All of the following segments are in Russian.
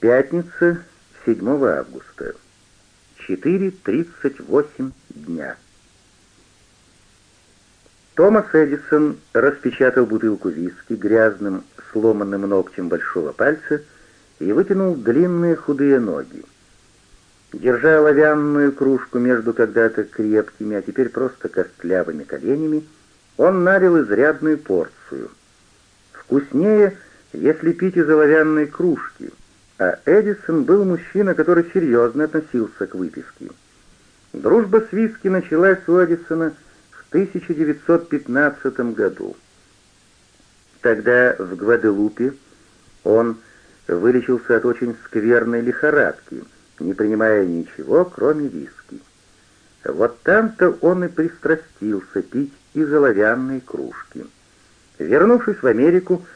Пятница, 7 августа. 4.38 дня. Томас Эдисон распечатал бутылку виски грязным, сломанным ногтем большого пальца и вытянул длинные худые ноги. Держа лавянную кружку между когда-то крепкими, а теперь просто костлявыми коленями, он налил изрядную порцию. Вкуснее, если пить из лавянной кружки — а Эдисон был мужчина, который серьезно относился к выпивке. Дружба с виски началась у Эдисона в 1915 году. Тогда в Гваделупе он вылечился от очень скверной лихорадки, не принимая ничего, кроме виски. Вот там-то он и пристрастился пить из оловянной кружки. Вернувшись в Америку,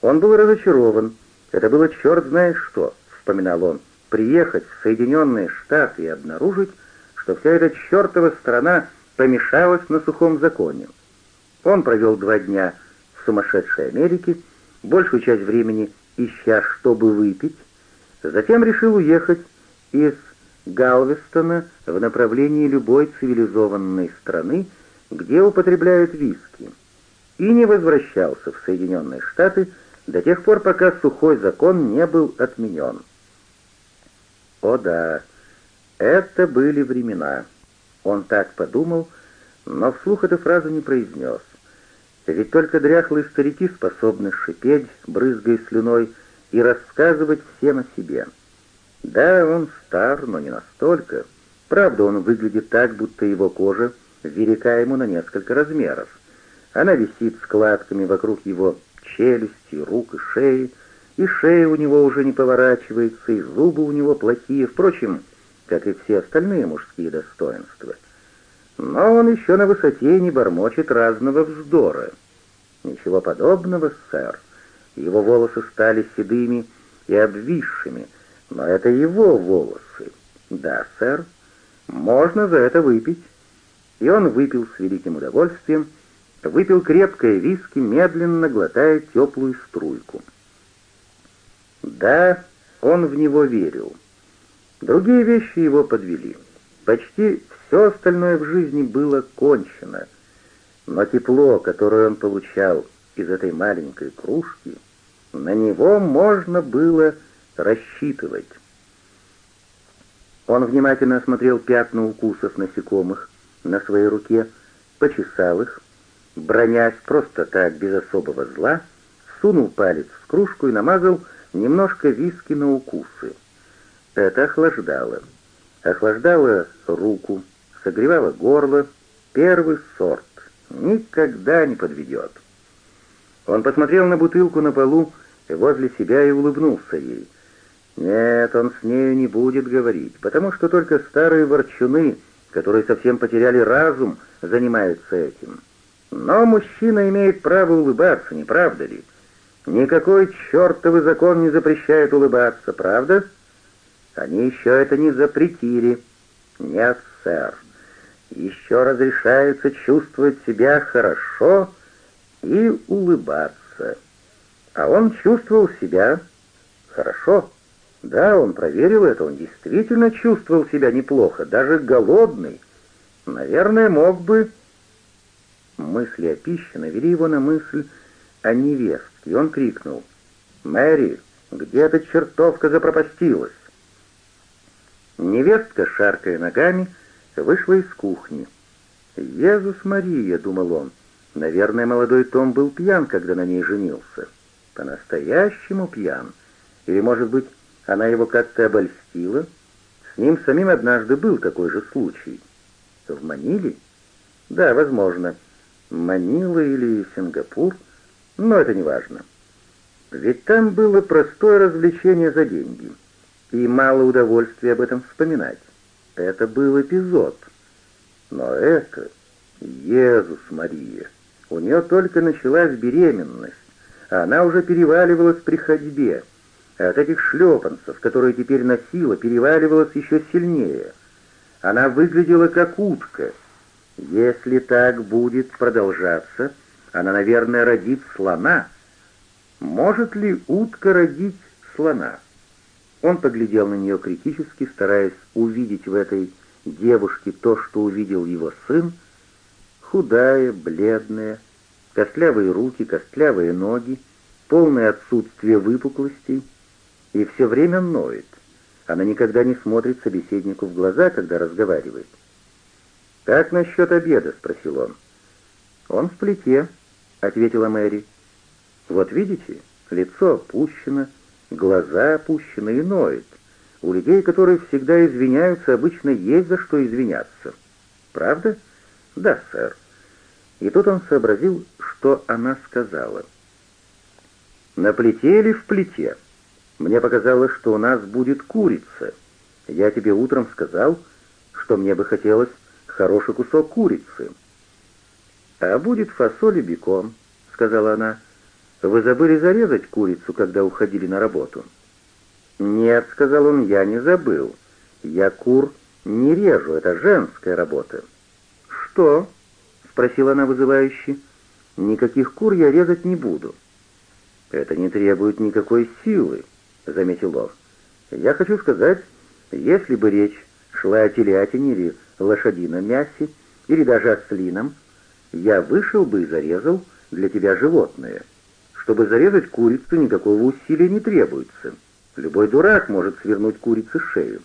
он был разочарован – это было черт знает что, вспоминал он, приехать в Соединенные Штаты и обнаружить, что вся эта чертова страна помешалась на сухом законе. Он провел два дня в сумасшедшей Америке, большую часть времени ища, чтобы выпить, затем решил уехать из Галвестона в направлении любой цивилизованной страны, где употребляют виски, и не возвращался в Соединенные Штаты, до тех пор, пока сухой закон не был отменен. О да, это были времена. Он так подумал, но вслух эту фразу не произнес. Ведь только дряхлые старики способны шипеть, брызгая слюной, и рассказывать всем о себе. Да, он стар, но не настолько. Правда, он выглядит так, будто его кожа велика ему на несколько размеров. Она висит складками вокруг его челюсти, рук и шеи, и шея у него уже не поворачивается, и зубы у него плохие, впрочем, как и все остальные мужские достоинства. Но он еще на высоте не бормочет разного вздора. Ничего подобного, сэр. Его волосы стали седыми и обвисшими, но это его волосы. Да, сэр, можно за это выпить. И он выпил с великим удовольствием, Выпил крепкое виски, медленно глотая теплую струйку. Да, он в него верил. Другие вещи его подвели. Почти все остальное в жизни было кончено. Но тепло, которое он получал из этой маленькой кружки, на него можно было рассчитывать. Он внимательно осмотрел пятна укусов насекомых на своей руке, почесал их, бронясь просто так, без особого зла, сунул палец в кружку и намазал немножко виски на укусы. Это охлаждало. Охлаждало руку, согревало горло. Первый сорт. Никогда не подведет. Он посмотрел на бутылку на полу возле себя и улыбнулся ей. Нет, он с нею не будет говорить, потому что только старые ворчуны, которые совсем потеряли разум, занимаются этим. Но мужчина имеет право улыбаться, не правда ли? Никакой чертовый закон не запрещает улыбаться, правда? Они еще это не запретили. Нет, сэр. Еще разрешается чувствовать себя хорошо и улыбаться. А он чувствовал себя хорошо. Да, он проверил это, он действительно чувствовал себя неплохо, даже голодный. Наверное, мог бы мысли о пище навели его на мысль о невестке, и он крикнул «Мэри, где эта чертовка запропастилась?» Невестка, шаркая ногами, вышла из кухни. «Езус Мария», — думал он, — «наверное, молодой Том был пьян, когда на ней женился. По-настоящему пьян. Или, может быть, она его как-то обольстила? С ним самим однажды был такой же случай. В Маниле? Да, возможно. Манила или Сингапур, но это не важно. Ведь там было простое развлечение за деньги, и мало удовольствия об этом вспоминать. Это был эпизод. Но это... Иисус Мария! У нее только началась беременность, а она уже переваливалась при ходьбе. От этих шлепанцев, которые теперь носила, переваливалась еще сильнее. Она выглядела как утка — если так будет продолжаться, она, наверное, родит слона. Может ли утка родить слона? Он поглядел на нее критически, стараясь увидеть в этой девушке то, что увидел его сын. Худая, бледная, костлявые руки, костлявые ноги, полное отсутствие выпуклостей и все время ноет. Она никогда не смотрит собеседнику в глаза, когда разговаривает. «Как насчет обеда?» — спросил он. «Он в плите», — ответила Мэри. «Вот видите, лицо опущено, глаза опущены и ноет. У людей, которые всегда извиняются, обычно есть за что извиняться. Правда? Да, сэр. И тут он сообразил, что она сказала. На плите или в плите? Мне показалось, что у нас будет курица. Я тебе утром сказал, что мне бы хотелось хороший кусок курицы». «А будет фасоль и бекон», — сказала она. «Вы забыли зарезать курицу, когда уходили на работу?» «Нет», — сказал он, — «я не забыл. Я кур не режу, это женская работа». «Что?» — спросила она вызывающе. «Никаких кур я резать не буду». «Это не требует никакой силы», — заметил он. «Я хочу сказать, если бы речь шла о телятине или лошадином мясе или даже ослином, я вышел бы и зарезал для тебя животное. Чтобы зарезать курицу, никакого усилия не требуется. Любой дурак может свернуть курице шею.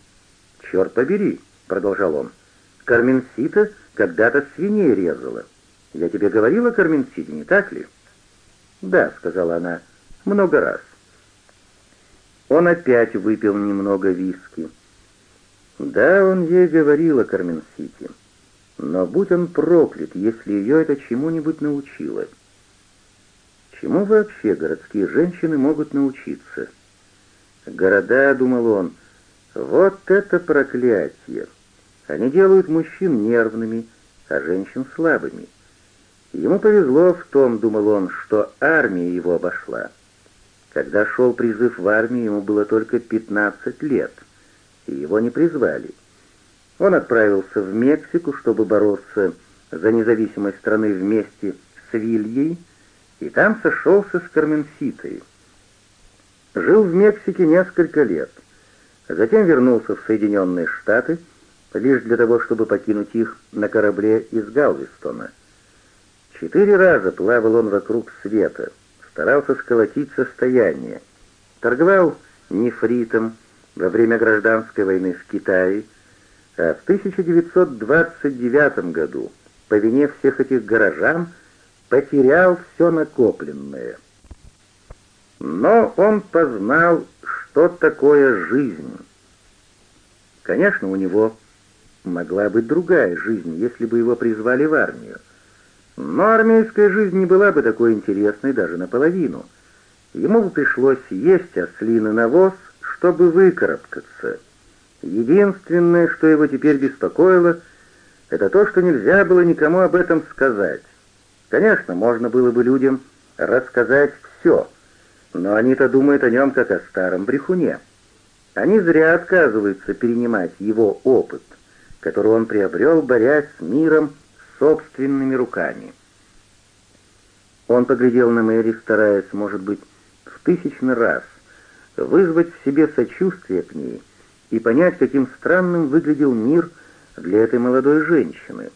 «Черт побери», — продолжал он, — «Карменсита когда-то свиней резала. Я тебе говорила о Карменсите, не так ли?» «Да», — сказала она, — «много раз». Он опять выпил немного виски. Да, он ей говорил о Кармен-Сити. Но будь он проклят, если ее это чему-нибудь научило. Чему вообще городские женщины могут научиться? Города, думал он, вот это проклятие. Они делают мужчин нервными, а женщин слабыми. Ему повезло в том, думал он, что армия его обошла. Когда шел призыв в армию, ему было только 15 лет — и его не призвали. Он отправился в Мексику, чтобы бороться за независимость страны вместе с Вильей, и там сошелся с Карменситой. Жил в Мексике несколько лет, а затем вернулся в Соединенные Штаты, лишь для того, чтобы покинуть их на корабле из Галвестона. Четыре раза плавал он вокруг света, старался сколотить состояние, торговал нефритом, во время гражданской войны в Китае, а в 1929 году по вине всех этих горожан потерял все накопленное. Но он познал, что такое жизнь. Конечно, у него могла быть другая жизнь, если бы его призвали в армию. Но армейская жизнь не была бы такой интересной даже наполовину. Ему бы пришлось есть ослиный навоз, чтобы выкарабкаться. Единственное, что его теперь беспокоило, это то, что нельзя было никому об этом сказать. Конечно, можно было бы людям рассказать все, но они-то думают о нем как о старом брехуне. Они зря отказываются перенимать его опыт, который он приобрел, борясь с миром собственными руками. Он поглядел на Мэри, стараясь, может быть, в тысячный раз вызвать в себе сочувствие к ней и понять, каким странным выглядел мир для этой молодой женщины.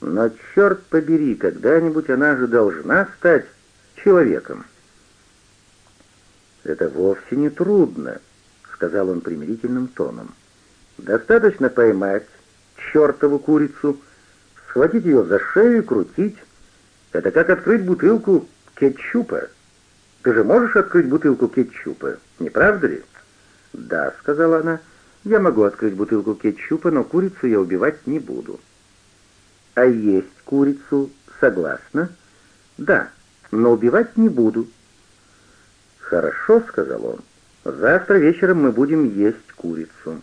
Но черт побери, когда-нибудь она же должна стать человеком. «Это вовсе не трудно», — сказал он примирительным тоном. «Достаточно поймать чертову курицу, схватить ее за шею и крутить. Это как открыть бутылку кетчупа». Ты же можешь открыть бутылку кетчупа, не правда ли?» «Да», — сказала она, — «я могу открыть бутылку кетчупа, но курицу я убивать не буду». «А есть курицу, согласна?» «Да, но убивать не буду». «Хорошо», — сказал он, — «завтра вечером мы будем есть курицу».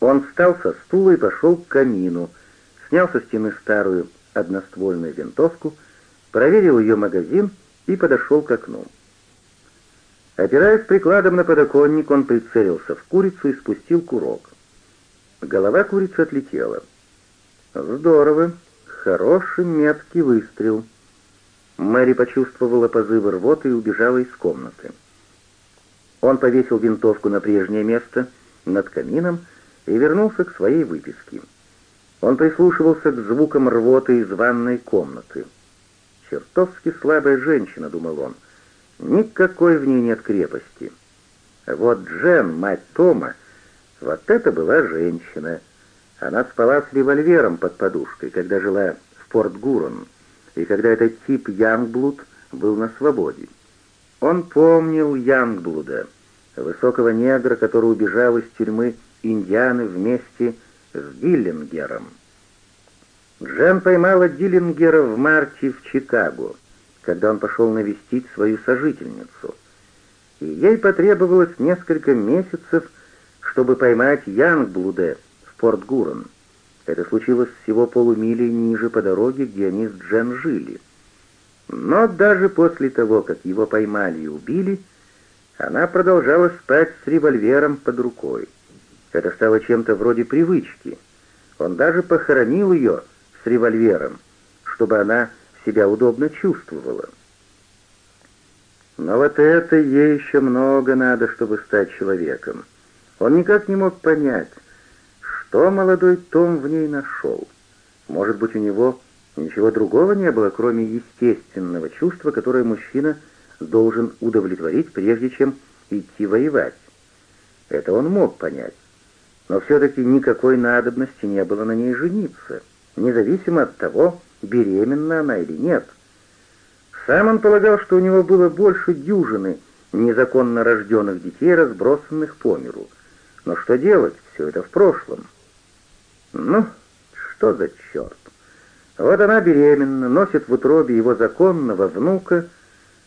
Он встал со стула и пошел к камину, снял со стены старую одноствольную винтовку, проверил ее магазин — и подошел к окну. Опираясь прикладом на подоконник, он прицелился в курицу и спустил курок. Голова курицы отлетела. «Здорово! Хороший меткий выстрел!» Мэри почувствовала позывы рвоты и убежала из комнаты. Он повесил винтовку на прежнее место, над камином, и вернулся к своей выписке. Он прислушивался к звукам рвоты из ванной комнаты. «Чертовски слабая женщина», — думал он. «Никакой в ней нет крепости». Вот Джен, мать Тома, вот это была женщина. Она спала с револьвером под подушкой, когда жила в Порт-Гурон, и когда этот тип Янгблуд был на свободе. Он помнил Янгблуда, высокого негра, который убежал из тюрьмы Индианы вместе с Гиллингером. Джен поймала Диллингера в марте в Чикаго, когда он пошел навестить свою сожительницу. И ей потребовалось несколько месяцев, чтобы поймать Янгблуде в порт Гурон. Это случилось всего полумили ниже по дороге, где они с Джен жили. Но даже после того, как его поймали и убили, она продолжала спать с револьвером под рукой. Это стало чем-то вроде привычки. Он даже похоронил ее, — с револьвером, чтобы она себя удобно чувствовала. Но вот это ей еще много надо, чтобы стать человеком. Он никак не мог понять, что молодой Том в ней нашел. Может быть, у него ничего другого не было, кроме естественного чувства, которое мужчина должен удовлетворить, прежде чем идти воевать. Это он мог понять. Но все-таки никакой надобности не было на ней жениться независимо от того, беременна она или нет. Сам он полагал, что у него было больше дюжины незаконно рожденных детей, разбросанных по миру. Но что делать, все это в прошлом. Ну, что за черт? Вот она беременна, носит в утробе его законного внука,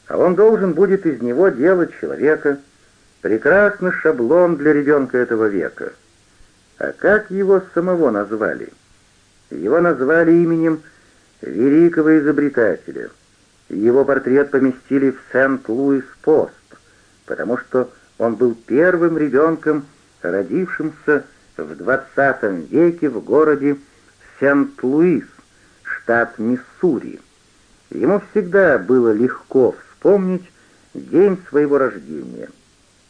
а он должен будет из него делать человека. Прекрасный шаблон для ребенка этого века. А как его самого назвали? — его назвали именем великого изобретателя. Его портрет поместили в Сент-Луис-Пост, потому что он был первым ребенком, родившимся в 20 веке в городе Сент-Луис, штат Миссури. Ему всегда было легко вспомнить день своего рождения.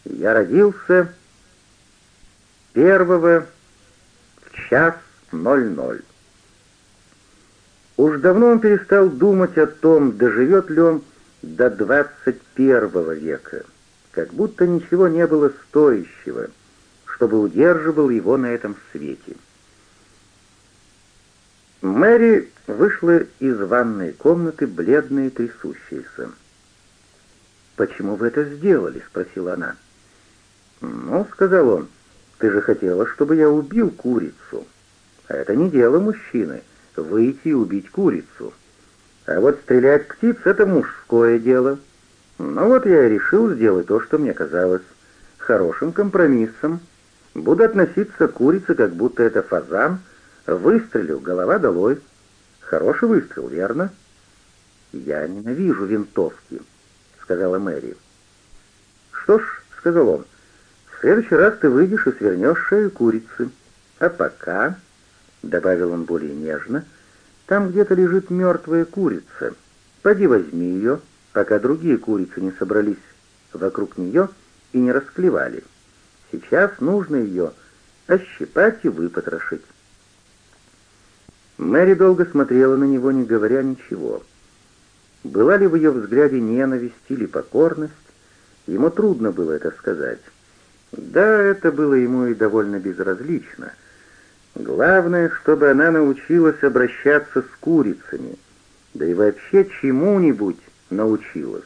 Я родился первого в час ноль ноль. Уж давно он перестал думать о том, доживет ли он до 21 века, как будто ничего не было стоящего, чтобы удерживал его на этом свете. Мэри вышла из ванной комнаты, бледная и трясущаяся. «Почему вы это сделали?» — спросила она. «Ну, — сказал он, — ты же хотела, чтобы я убил курицу. А это не дело мужчины выйти и убить курицу. А вот стрелять птиц — это мужское дело. Ну вот я и решил сделать то, что мне казалось хорошим компромиссом. Буду относиться к курице, как будто это фазан. Выстрелю, голова долой. Хороший выстрел, верно? «Я ненавижу винтовки», — сказала Мэри. «Что ж», — сказал он, — «в следующий раз ты выйдешь и свернешь шею курицы. А пока...» — добавил он более нежно, — «там где-то лежит мертвая курица. Поди возьми ее, пока другие курицы не собрались вокруг нее и не расклевали. Сейчас нужно ее ощипать и выпотрошить». Мэри долго смотрела на него, не говоря ничего. Была ли в ее взгляде ненависть или покорность? Ему трудно было это сказать. Да, это было ему и довольно безразлично. Главное, чтобы она научилась обращаться с курицами, да и вообще чему-нибудь научилась.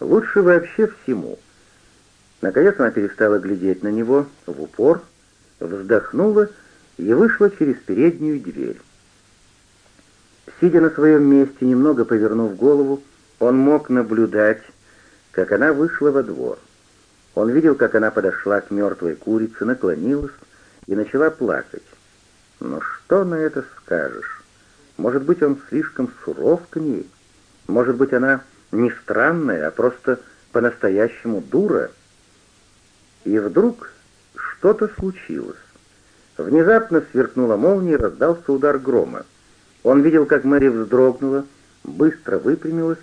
Лучше вообще всему. Наконец она перестала глядеть на него в упор, вздохнула и вышла через переднюю дверь. Сидя на своем месте, немного повернув голову, он мог наблюдать, как она вышла во двор. Он видел, как она подошла к мертвой курице, наклонилась, и начала плакать. Но что на это скажешь? Может быть, он слишком суров к ней? Может быть, она не странная, а просто по-настоящему дура? И вдруг что-то случилось. Внезапно сверкнула молния и раздался удар грома. Он видел, как Мэри вздрогнула, быстро выпрямилась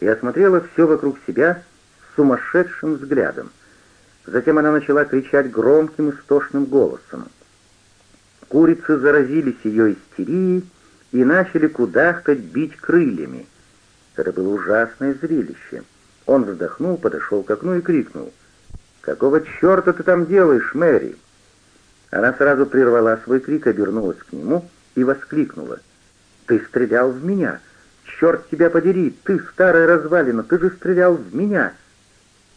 и осмотрела все вокруг себя сумасшедшим взглядом. Затем она начала кричать громким истошным голосом. Курицы заразились ее истерией и начали кудахтать бить крыльями. Это было ужасное зрелище. Он вздохнул, подошел к окну и крикнул. «Какого черта ты там делаешь, Мэри?» Она сразу прервала свой крик, обернулась к нему и воскликнула. «Ты стрелял в меня! Черт тебя подери! Ты, старая развалина, ты же стрелял в меня!»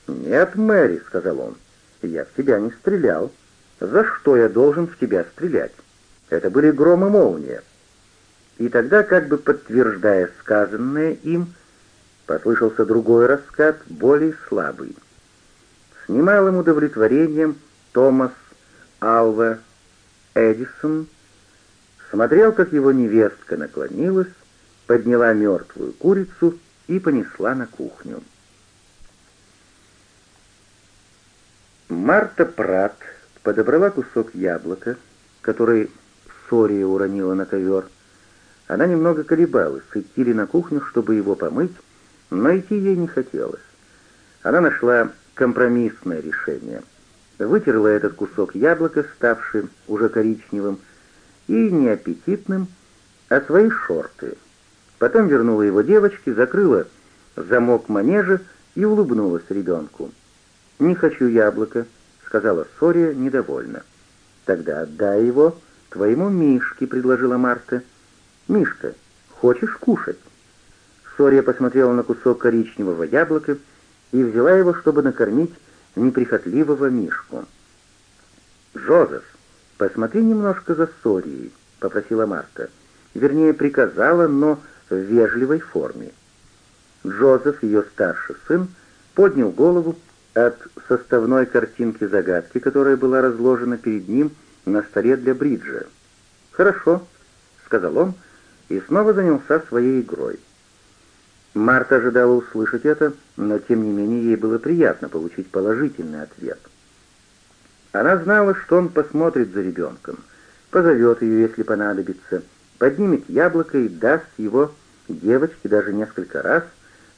«Нет, Мэри», — сказал он, — «я в тебя не стрелял. За что я должен в тебя стрелять? Это были громы и молния». И тогда, как бы подтверждая сказанное им, послышался другой раскат, более слабый. С немалым удовлетворением Томас Алва Эдисон смотрел, как его невестка наклонилась, подняла мертвую курицу и понесла на кухню. Марта Прат подобрала кусок яблока, который Сория уронила на ковер. Она немного колебалась, идти ли на кухню, чтобы его помыть, но идти ей не хотелось. Она нашла компромиссное решение. Вытерла этот кусок яблока, ставший уже коричневым и неаппетитным, а свои шорты. Потом вернула его девочке, закрыла замок манежа и улыбнулась ребенку. «Не хочу яблоко», — сказала Сория недовольно. «Тогда отдай его твоему Мишке», — предложила Марта. «Мишка, хочешь кушать?» Сория посмотрела на кусок коричневого яблока и взяла его, чтобы накормить неприхотливого Мишку. «Жозеф, посмотри немножко за Сорией», — попросила Марта. Вернее, приказала, но в вежливой форме. Джозеф, ее старший сын, поднял голову, от составной картинки загадки, которая была разложена перед ним на столе для бриджа. «Хорошо», — сказал он, и снова занялся своей игрой. Марта ожидала услышать это, но тем не менее ей было приятно получить положительный ответ. Она знала, что он посмотрит за ребенком, позовет ее, если понадобится, поднимет яблоко и даст его девочке даже несколько раз,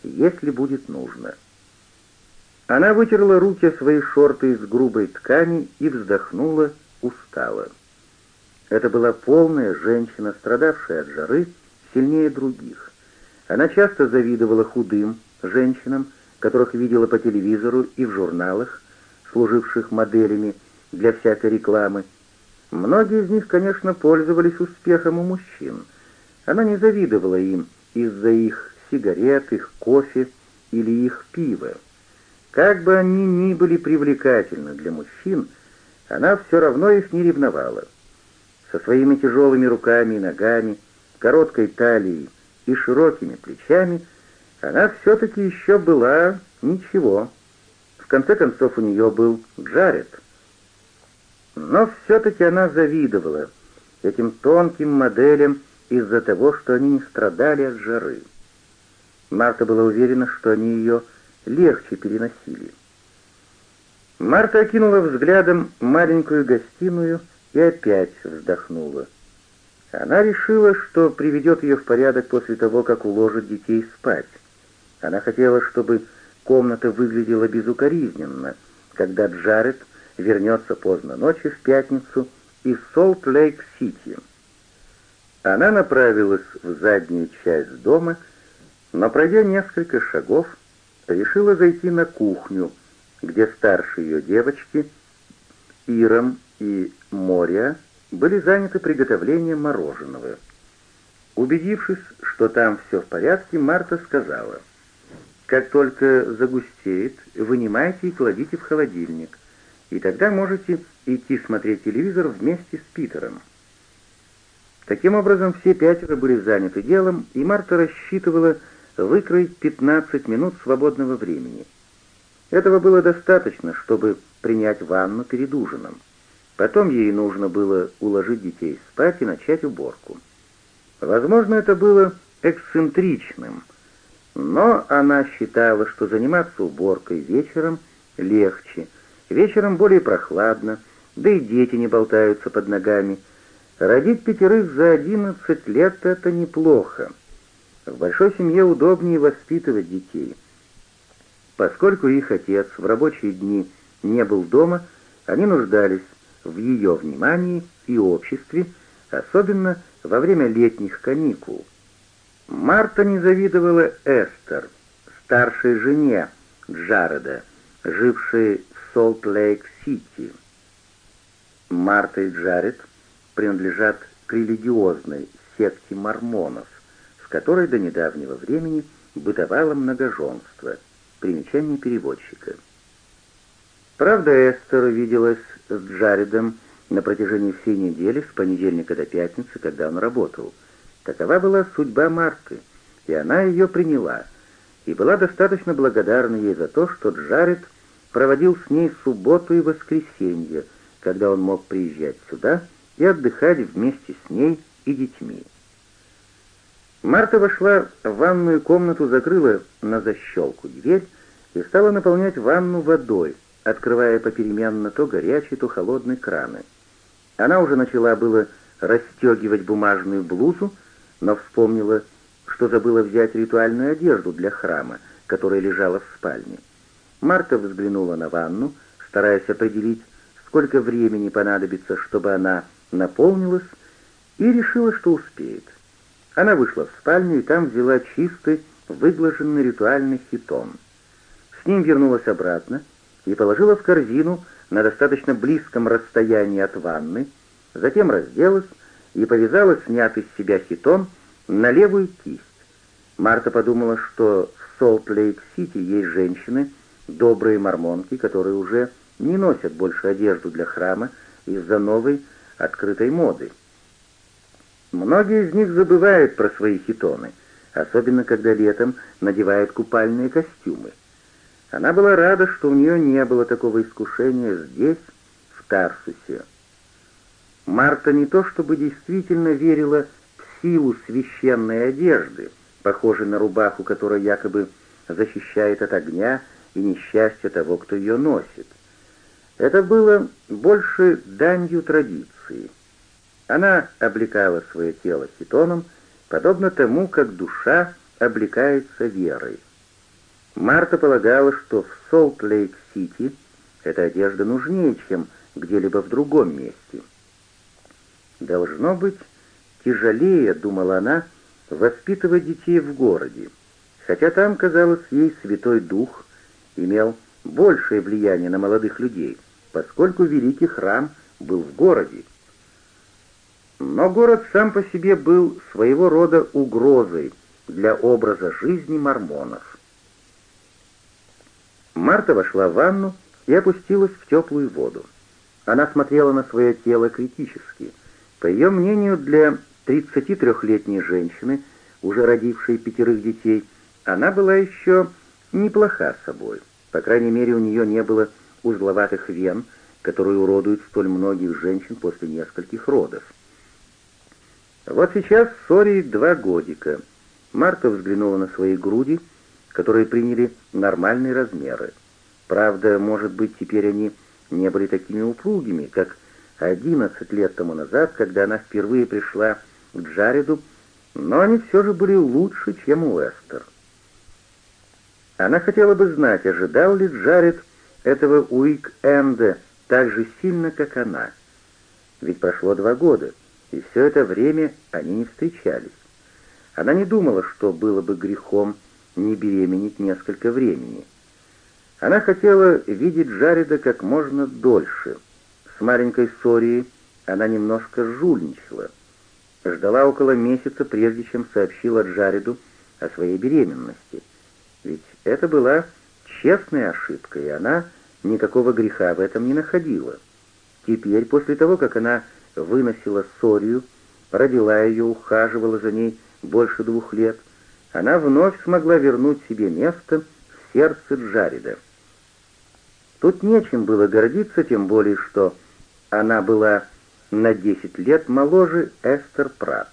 если будет нужно. — она вытерла руки своей шорты из грубой ткани и вздохнула устало. Это была полная женщина, страдавшая от жары, сильнее других. Она часто завидовала худым женщинам, которых видела по телевизору и в журналах, служивших моделями для всякой рекламы. Многие из них, конечно, пользовались успехом у мужчин. Она не завидовала им из-за их сигарет, их кофе или их пива. Как бы они ни были привлекательны для мужчин, она все равно их не ревновала. Со своими тяжелыми руками и ногами, короткой талией и широкими плечами она все-таки еще была ничего. В конце концов у нее был Джаред. Но все-таки она завидовала этим тонким моделям из-за того, что они не страдали от жары. Марта была уверена, что они ее легче переносили. Марта окинула взглядом маленькую гостиную и опять вздохнула. Она решила, что приведет ее в порядок после того, как уложит детей спать. Она хотела, чтобы комната выглядела безукоризненно, когда Джаред вернется поздно ночью в пятницу из Солт-Лейк-Сити. Она направилась в заднюю часть дома, но, пройдя несколько шагов, решила зайти на кухню, где старшие ее девочки, Ирам и Моря, были заняты приготовлением мороженого. Убедившись, что там все в порядке, Марта сказала, «Как только загустеет, вынимайте и кладите в холодильник, и тогда можете идти смотреть телевизор вместе с Питером». Таким образом, все пятеро были заняты делом, и Марта рассчитывала, что выкроить 15 минут свободного времени. Этого было достаточно, чтобы принять ванну перед ужином. Потом ей нужно было уложить детей спать и начать уборку. Возможно, это было эксцентричным, но она считала, что заниматься уборкой вечером легче, вечером более прохладно, да и дети не болтаются под ногами. Родить пятерых за одиннадцать лет — это неплохо. В большой семье удобнее воспитывать детей. Поскольку их отец в рабочие дни не был дома, они нуждались в ее внимании и обществе, особенно во время летних каникул. Марта не завидовала Эстер, старшей жене Джареда, жившей в Солт-Лейк-Сити. Марта и Джаред принадлежат к религиозной секте мормонов которой до недавнего времени бытовало многоженство. Примечание переводчика. Правда, Эстер виделась с Джаредом на протяжении всей недели, с понедельника до пятницы, когда он работал. Такова была судьба Марты, и она ее приняла, и была достаточно благодарна ей за то, что Джаред проводил с ней субботу и воскресенье, когда он мог приезжать сюда и отдыхать вместе с ней и детьми. Марта вошла в ванную комнату, закрыла на защелку дверь и стала наполнять ванну водой, открывая попеременно то горячий, то холодный краны. Она уже начала было расстегивать бумажную блузу, но вспомнила, что забыла взять ритуальную одежду для храма, которая лежала в спальне. Марта взглянула на ванну, стараясь определить, сколько времени понадобится, чтобы она наполнилась, и решила, что успеет. Она вышла в спальню и там взяла чистый, выглаженный ритуальный хитон. С ним вернулась обратно и положила в корзину на достаточно близком расстоянии от ванны, затем разделась и повязала снятый с себя хитон на левую кисть. Марта подумала, что в Солт-Лейк-Сити есть женщины, добрые мормонки, которые уже не носят больше одежду для храма из-за новой открытой моды. Многие из них забывают про свои хитоны, особенно когда летом надевают купальные костюмы. Она была рада, что у нее не было такого искушения здесь, в Тарсусе. Марта не то чтобы действительно верила в силу священной одежды, похожей на рубаху, которая якобы защищает от огня и несчастья того, кто ее носит. Это было больше данью традиции — она облекала свое тело хитоном, подобно тому, как душа облекается верой. Марта полагала, что в Солт-Лейк-Сити эта одежда нужнее, чем где-либо в другом месте. «Должно быть тяжелее», — думала она, — «воспитывать детей в городе, хотя там, казалось, ей Святой Дух имел большее влияние на молодых людей, поскольку великий храм был в городе». Но город сам по себе был своего рода угрозой для образа жизни мормонов. Марта вошла в ванну и опустилась в теплую воду. Она смотрела на свое тело критически. По ее мнению, для 33-летней женщины, уже родившей пятерых детей, она была еще неплоха собой. По крайней мере, у нее не было узловатых вен, которые уродуют столь многих женщин после нескольких родов. Вот сейчас Сори два годика. Марта взглянула на свои груди, которые приняли нормальные размеры. Правда, может быть, теперь они не были такими упругими, как 11 лет тому назад, когда она впервые пришла к Джареду, но они все же были лучше, чем у Эстер. Она хотела бы знать, ожидал ли Джаред этого уик-энда так же сильно, как она. Ведь прошло два года — и все это время они не встречались. Она не думала, что было бы грехом не беременеть несколько времени. Она хотела видеть Джареда как можно дольше. С маленькой Сорией она немножко жульничала. Ждала около месяца, прежде чем сообщила Джареду о своей беременности. Ведь это была честная ошибка, и она никакого греха в этом не находила. Теперь, после того, как она выносила Сорию, родила ее, ухаживала за ней больше двух лет, она вновь смогла вернуть себе место в сердце Джареда. Тут нечем было гордиться, тем более, что она была на 10 лет моложе Эстер Пратт.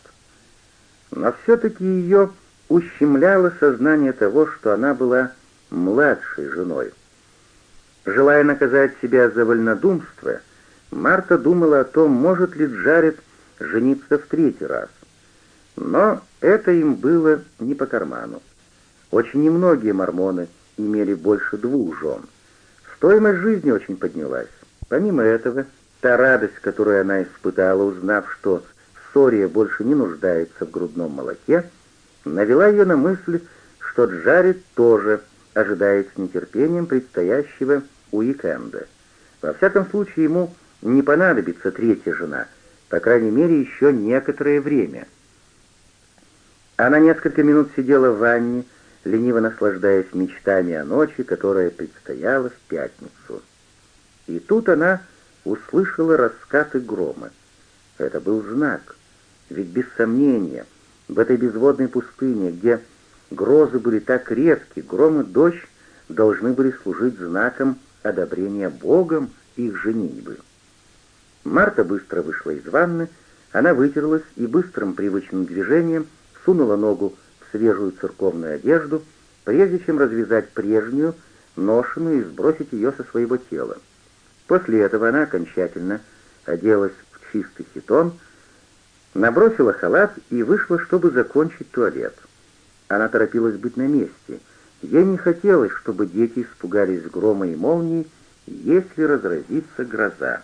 Но все-таки ее ущемляло сознание того, что она была младшей женой. Желая наказать себя за вольнодумство, Марта думала о том, может ли Джаред жениться в третий раз. Но это им было не по карману. Очень немногие мормоны имели больше двух жен. Стоимость жизни очень поднялась. Помимо этого, та радость, которую она испытала, узнав, что Сория больше не нуждается в грудном молоке, навела ее на мысль, что Джаред тоже ожидает с нетерпением предстоящего уикенда. Во всяком случае, ему не понадобится третья жена, по крайней мере, еще некоторое время. Она несколько минут сидела в ванне, лениво наслаждаясь мечтами о ночи, которая предстояла в пятницу. И тут она услышала раскаты грома. Это был знак. Ведь без сомнения, в этой безводной пустыне, где грозы были так редки, гром и дождь должны были служить знаком одобрения Богом их женитьбы. Марта быстро вышла из ванны, она вытерлась и быстрым привычным движением сунула ногу в свежую церковную одежду, прежде чем развязать прежнюю, ношеную и сбросить ее со своего тела. После этого она окончательно оделась в чистый хитон, набросила халат и вышла, чтобы закончить туалет. Она торопилась быть на месте. Ей не хотелось, чтобы дети испугались грома и молнии, если разразится гроза.